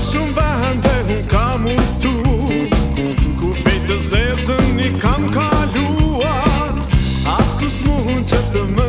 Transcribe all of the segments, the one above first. Shumë bëhen dhe unë kam unë tu Unë zezën i kam kaluar A të mund që të më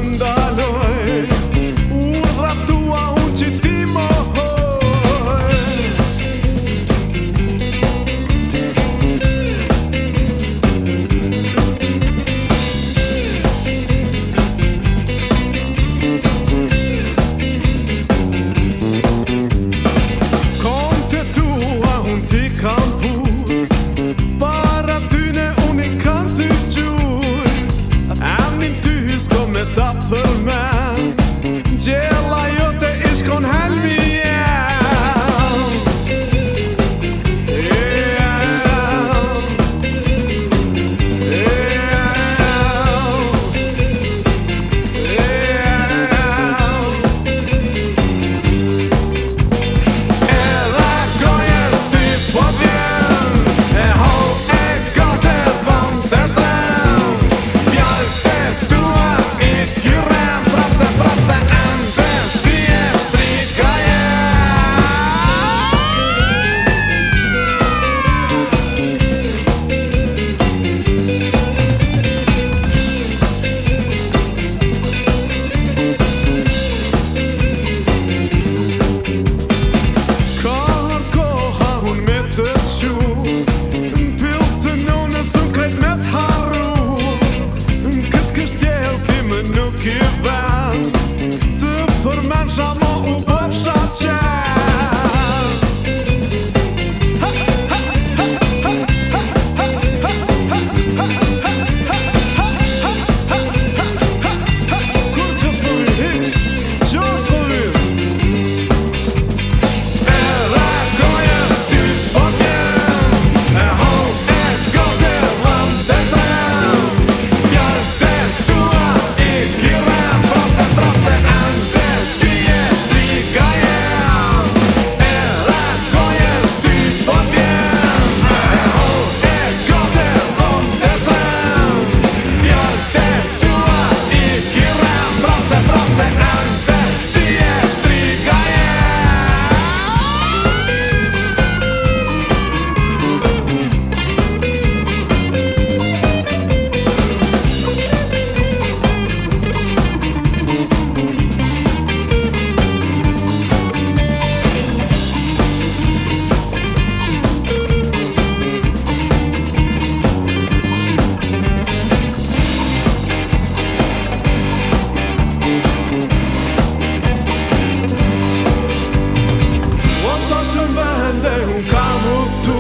shën bëndë e unë kam uftu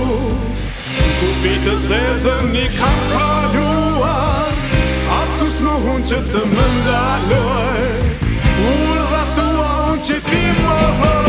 Ku vitë të zezën një kam kaluar Asë kus më unë që të më ndaloj Unë dhe tua unë që ti më hëj